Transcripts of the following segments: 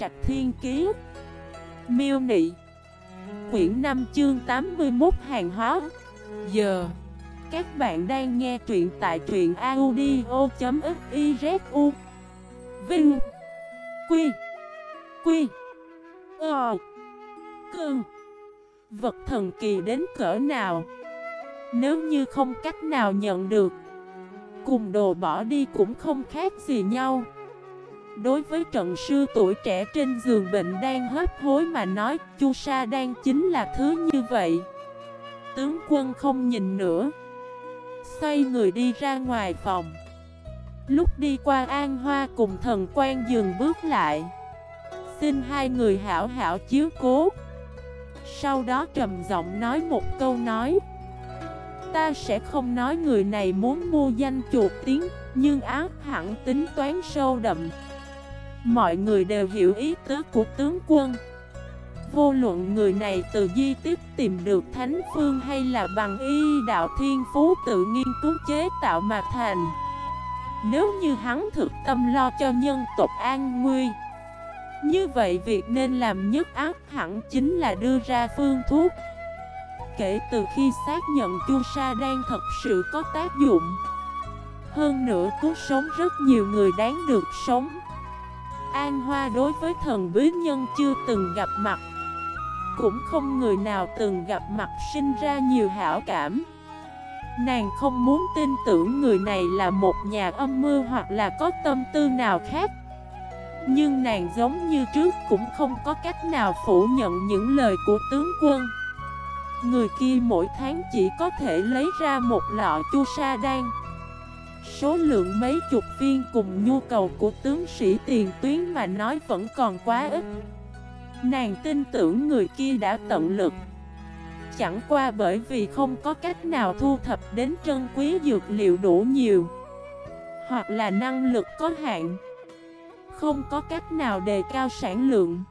Trạch Thiên Kiế Miêu Nị. Quyển 5 chương 81 Hàng hóa. Giờ Các bạn đang nghe truyện tại truyện audio.xyzu Vinh. Quy. Quy. Ờ. Cơn. Vật thần kỳ đến cỡ nào? Nếu như không cách nào nhận được, Cùng đồ bỏ đi cũng không khác gì nhau. Đối với trận sư tuổi trẻ trên giường bệnh đang hấp hối mà nói, Chu Sa đang chính là thứ như vậy. Tướng quân không nhìn nữa. Xoay người đi ra ngoài phòng. Lúc đi qua An Hoa cùng thần quan dừng bước lại. Xin hai người hảo hảo chiếu cố. Sau đó trầm giọng nói một câu nói. Ta sẽ không nói người này muốn mua danh chuột tiếng, Nhưng ác hẳn tính toán sâu đậm. Mọi người đều hiểu ý tứ của tướng quân. Vô luận người này từ di tiếp tìm được thánh phương hay là bằng y đạo thiên phú tự nghiên cứu chế tạo mà thành, Nếu như hắn thực tâm lo cho nhân tộc an nguy, Như vậy việc nên làm nhất ác hẳn chính là đưa ra phương thuốc. Kể từ khi xác nhận chu sa đang thật sự có tác dụng, Hơn nữa cứu sống rất nhiều người đáng được sống. An Hoa đối với thần bí nhân chưa từng gặp mặt. Cũng không người nào từng gặp mặt sinh ra nhiều hảo cảm. Nàng không muốn tin tưởng người này là một nhà âm mưu hoặc là có tâm tư nào khác. Nhưng nàng giống như trước cũng không có cách nào phủ nhận những lời của tướng quân. Người kia mỗi tháng chỉ có thể lấy ra một lọ chu sa đan. Số lượng mấy chục viên cùng nhu cầu của tướng sĩ tiền tuyến mà nói vẫn còn quá ít. Nàng tin tưởng người kia đã tận lực. Chẳng qua bởi vì không có cách nào thu thập đến trân quý dược liệu đủ nhiều, Hoặc là năng lực có hạn. Không có cách nào đề cao sản lượng.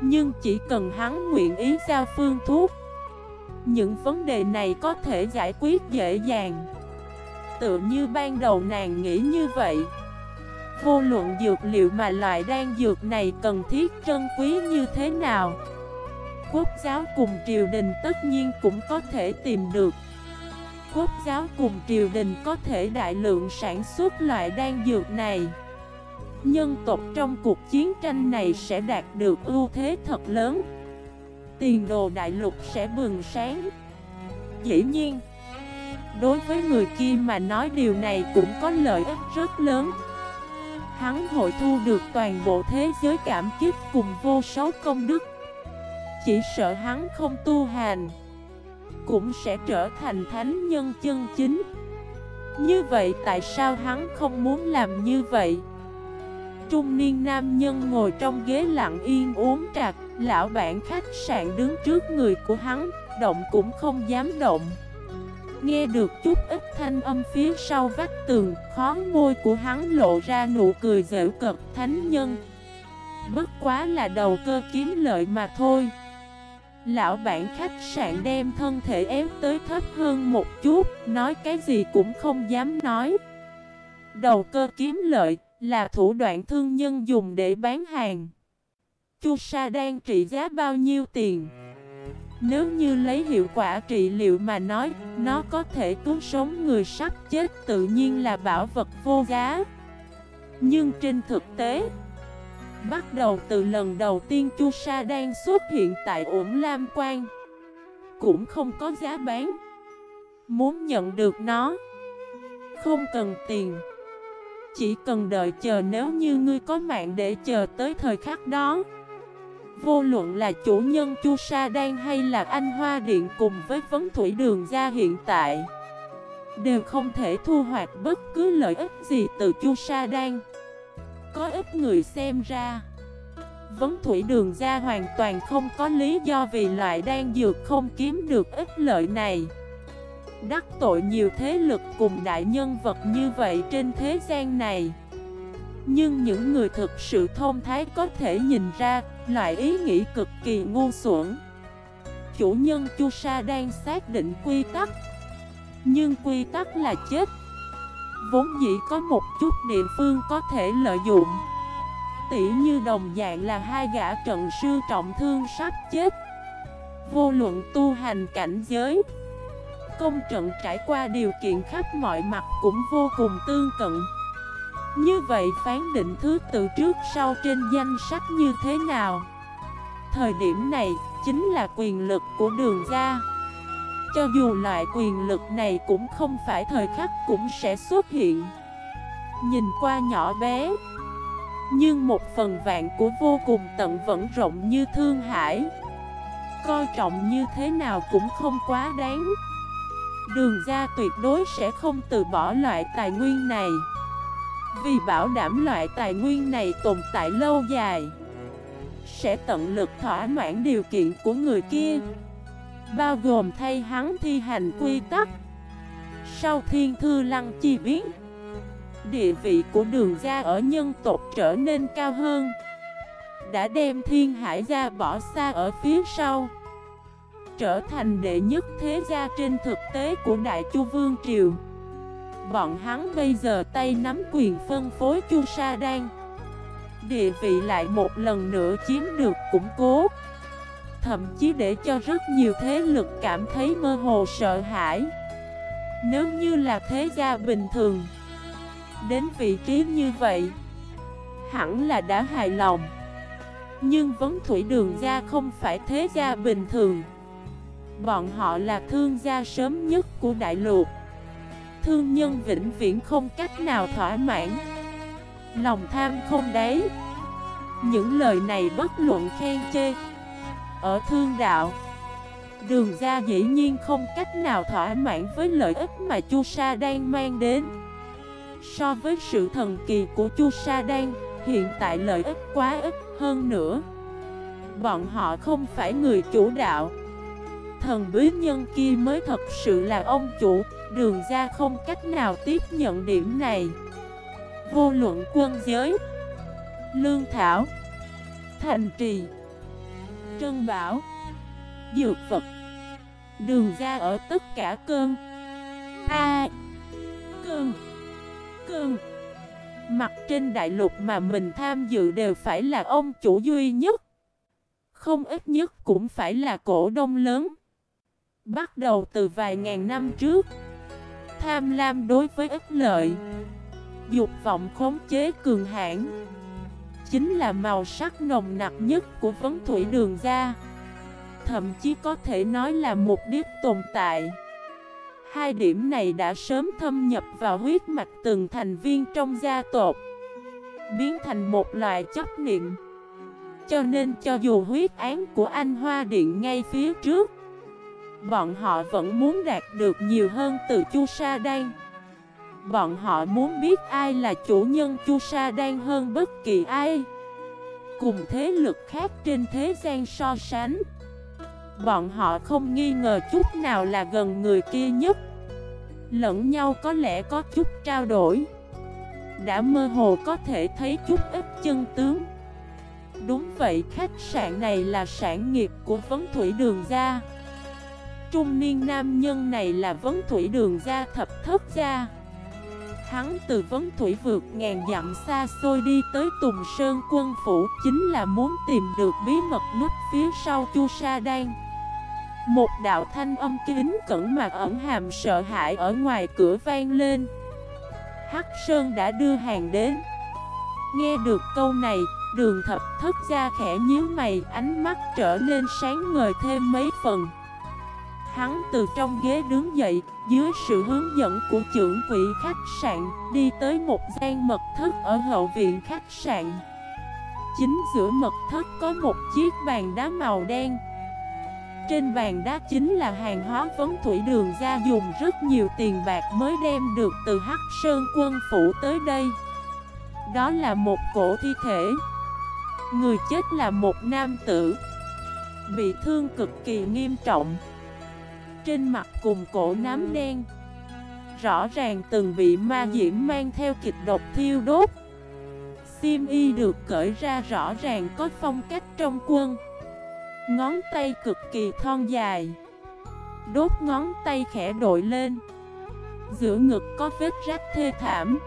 Nhưng chỉ cần hắn nguyện ý giao phương thuốc, Những vấn đề này có thể giải quyết dễ dàng tự như ban đầu nàng nghĩ như vậy. Vô luận dược liệu mà loại đan dược này cần thiết trân quý như thế nào, Quốc giáo cùng triều đình tất nhiên cũng có thể tìm được. Quốc giáo cùng triều đình có thể đại lượng sản xuất loại đan dược này. Nhân tộc trong cuộc chiến tranh này sẽ đạt được ưu thế thật lớn. Tiền đồ đại lục sẽ bừng sáng. Dĩ nhiên Đối với người kia mà nói điều này cũng có lợi ích rất lớn. Hắn hội thu được toàn bộ thế giới cảm kích cùng vô số công đức. Chỉ sợ hắn không tu hành, Cũng sẽ trở thành thánh nhân chân chính. Như vậy tại sao hắn không muốn làm như vậy? Trung niên nam nhân ngồi trong ghế lặng yên uống trà, Lão bản khách sạn đứng trước người của hắn, Động cũng không dám động. Nghe được chút ít thanh âm phía sau vách tường Khó môi của hắn lộ ra nụ cười dễ cợt thánh nhân. Bất quá là đầu cơ kiếm lợi mà thôi. Lão bản khách sạn đem thân thể ép tới thấp hơn một chút, Nói cái gì cũng không dám nói. Đầu cơ kiếm lợi là thủ đoạn thương nhân dùng để bán hàng. Chu sa đang trị giá bao nhiêu tiền? Nếu như lấy hiệu quả trị liệu mà nói, nó có thể cứu sống người sắp chết tự nhiên là bảo vật vô giá. Nhưng trên thực tế, bắt đầu từ lần đầu tiên Chu Sa đang xuất hiện tại ổn Lam Quan, cũng không có giá bán. Muốn nhận được nó, không cần tiền. Chỉ cần đợi chờ nếu như ngươi có mạng để chờ tới thời khắc đó. Vô luận là chủ nhân Chu Sa Đan hay là anh Hoa Điện cùng với vấn thủy đường gia hiện tại, Đều không thể thu hoạch bất cứ lợi ích gì từ Chu Sa Đan. Có ít người xem ra Vấn thủy đường gia hoàn toàn không có lý do vì loại đan dược không kiếm được ít lợi này. Đắc tội nhiều thế lực cùng đại nhân vật như vậy trên thế gian này. Nhưng những người thực sự thông thái có thể nhìn ra Loại ý nghĩ cực kỳ ngu xuẩn. Chủ nhân Chu Sa đang xác định quy tắc. Nhưng quy tắc là chết. Vốn dĩ có một chút địa phương có thể lợi dụng. Tỷ như đồng dạng là hai gã trận sư trọng thương sắp chết. Vô luận tu hành cảnh giới, Công trận trải qua điều kiện khắp mọi mặt cũng vô cùng tương cận. Như vậy phán định thứ tự trước sau trên danh sách như thế nào? Thời điểm này chính là quyền lực của đường gia Cho dù loại quyền lực này cũng không phải thời khắc cũng sẽ xuất hiện. Nhìn qua nhỏ bé, Nhưng một phần vạn của vô cùng tận vẫn rộng như thương hải. Coi trọng như thế nào cũng không quá đáng. Đường ra tuyệt đối sẽ không từ bỏ loại tài nguyên này. Vì bảo đảm loại tài nguyên này tồn tại lâu dài, Sẽ tận lực thỏa mãn điều kiện của người kia. Bao gồm thay hắn thi hành quy tắc. Sau thiên thư lăng chi biến, Địa vị của đường gia ở nhân tộc trở nên cao hơn, Đã đem thiên hải gia bỏ xa ở phía sau, Trở thành đệ nhất thế gia trên thực tế của Đại Chu Vương Triều. Bọn hắn bây giờ tay nắm quyền phân phối Chu Sa Đan. Địa vị lại một lần nữa chiếm được củng cố. Thậm chí để cho rất nhiều thế lực cảm thấy mơ hồ sợ hãi. Nếu như là thế gia bình thường, Đến vị trí như vậy, Hẳn là đã hài lòng. Nhưng vấn thủy đường gia không phải thế gia bình thường. Bọn họ là thương gia sớm nhất của đại lục. Thương nhân vĩnh viễn không cách nào thỏa mãn Lòng tham không đấy Những lời này bất luận khen chê Ở thương đạo, Đường ra dĩ nhiên không cách nào thỏa mãn với lợi ích mà Chu Sa đang mang đến So với sự thần kỳ của Chu Sa đang hiện tại lợi ích quá ít hơn nữa. Bọn họ không phải người chủ đạo. Thần bí nhân kia mới thật sự là ông chủ, đường ra không cách nào tiếp nhận điểm này. Vô luận quân giới, lương thảo, thành trì, trân bảo, dược vật, đường ra ở tất cả cơn. A. cơn cương Mặt trên đại lục mà mình tham dự đều phải là ông chủ duy nhất Không ít nhất cũng phải là cổ đông lớn Bắt đầu từ vài ngàn năm trước. Tham lam đối với ích lợi, Dục vọng khống chế cường hãn, Chính là màu sắc nồng nặc nhất của vấn thủy đường ra. Thậm chí có thể nói là mục đích tồn tại. Hai điểm này đã sớm thâm nhập vào huyết mạch từng thành viên trong gia tộc, Biến thành một loại chấp niệm. Cho nên cho dù huyết án của anh Hoa Điện ngay phía trước Bọn họ vẫn muốn đạt được nhiều hơn từ Chu Sa Đan. Bọn họ muốn biết ai là chủ nhân Chu Sa Đan hơn bất kỳ ai. Cùng thế lực khác trên thế gian so sánh. Bọn họ không nghi ngờ chút nào là gần người kia nhất. Lẫn nhau có lẽ có chút trao đổi. Đã mơ hồ có thể thấy chút ít chân tướng. Đúng vậy, khách sạn này là sản nghiệp của vấn thủy đường gia. Trung niên nam nhân này là vấn thủy đường gia thập thất gia. Hắn từ vấn thủy vượt ngàn dặm xa xôi đi tới Tùng Sơn quân phủ Chính là muốn tìm được bí mật nút phía sau Chu Sa Đan. Một đạo thanh âm kính cẩn mà ẩn hàm sợ hãi ở ngoài cửa vang lên. Hắc Sơn đã đưa hàng đến. Nghe được câu này, đường thập thất ra khẽ nhíu mày Ánh mắt trở nên sáng ngời thêm mấy phần. Hắn từ trong ghế đứng dậy, Dưới sự hướng dẫn của trưởng quỹ khách sạn, Đi tới một gian mật thất ở hậu viện khách sạn. Chính giữa mật thất có một chiếc bàn đá màu đen. Trên bàn đá chính là hàng hóa vấn thủy đường ra dùng rất nhiều tiền bạc mới đem được từ Hắc Sơn quân phủ tới đây. Đó là một cổ thi thể. Người chết là một nam tử. Bị thương cực kỳ nghiêm trọng. Trên mặt cùng cổ nám đen. Rõ ràng từng bị ma diễm mang theo kịch độc thiêu đốt. Sim y được cởi ra rõ ràng có phong cách trong quân. Ngón tay cực kỳ thon dài. Đốt ngón tay khẽ đội lên. Giữa ngực có vết rách thê thảm.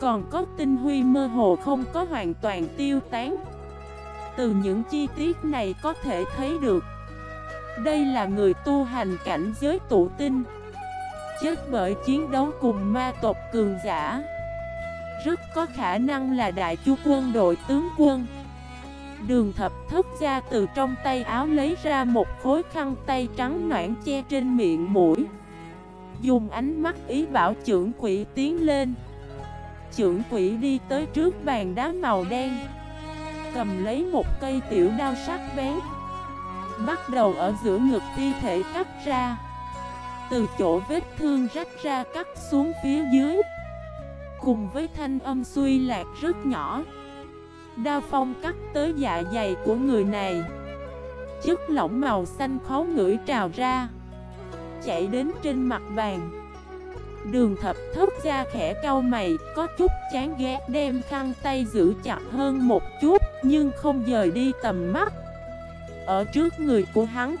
Còn có tinh huy mơ hồ không có hoàn toàn tiêu tán. Từ những chi tiết này có thể thấy được đây là người tu hành cảnh giới tụ tinh. Chết bởi chiến đấu cùng ma tộc cường giả. Rất có khả năng là đại chu quân đội tướng quân. Đường thập thất ra từ trong tay áo lấy ra một khối khăn tay trắng noãn che trên miệng mũi. Dùng ánh mắt ý bảo trưởng quỷ tiến lên. Trưởng quỷ đi tới trước bàn đá màu đen. Cầm lấy một cây tiểu đao sắc bén. Bắt đầu ở giữa ngực thi thể cắt ra. Từ chỗ vết thương rách ra cắt xuống phía dưới. Cùng với thanh âm suy lạc rất nhỏ. Đao phong cắt tới dạ dày của người này. Chất lỏng màu xanh khó ngửi trào ra. Chạy đến trên mặt bàn. Đường thập thất ra khẽ cau mày, Có chút chán ghét, đem khăn tay giữ chặt hơn một chút, Nhưng không dời đi tầm mắt. Ở trước người của hắn.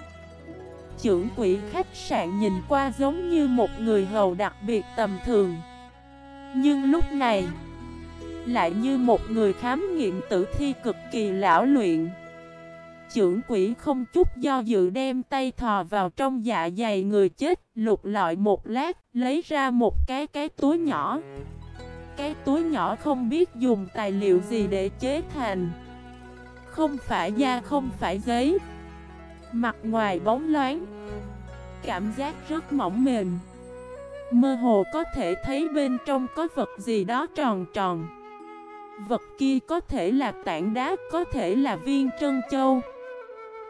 Trưởng quỹ khách sạn nhìn qua giống như một người hầu đặc biệt tầm thường. Nhưng lúc này, lại như một người khám nghiệm tử thi cực kỳ lão luyện. Trưởng quỷ không chút do dự đem tay thò vào trong dạ dày người chết, Lục lọi một lát, Lấy ra một cái cái túi nhỏ. Cái túi nhỏ không biết dùng tài liệu gì để chế thành. Không phải da không phải giấy Mặt ngoài bóng loáng. Cảm giác rất mỏng mềm. Mơ hồ có thể thấy bên trong có vật gì đó tròn tròn. Vật kia có thể là tảng đá, có thể là viên trân châu.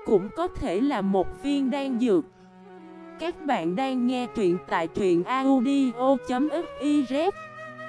Cũng có thể là một viên đan dược. Các bạn đang nghe truyện tại truyện audio.fif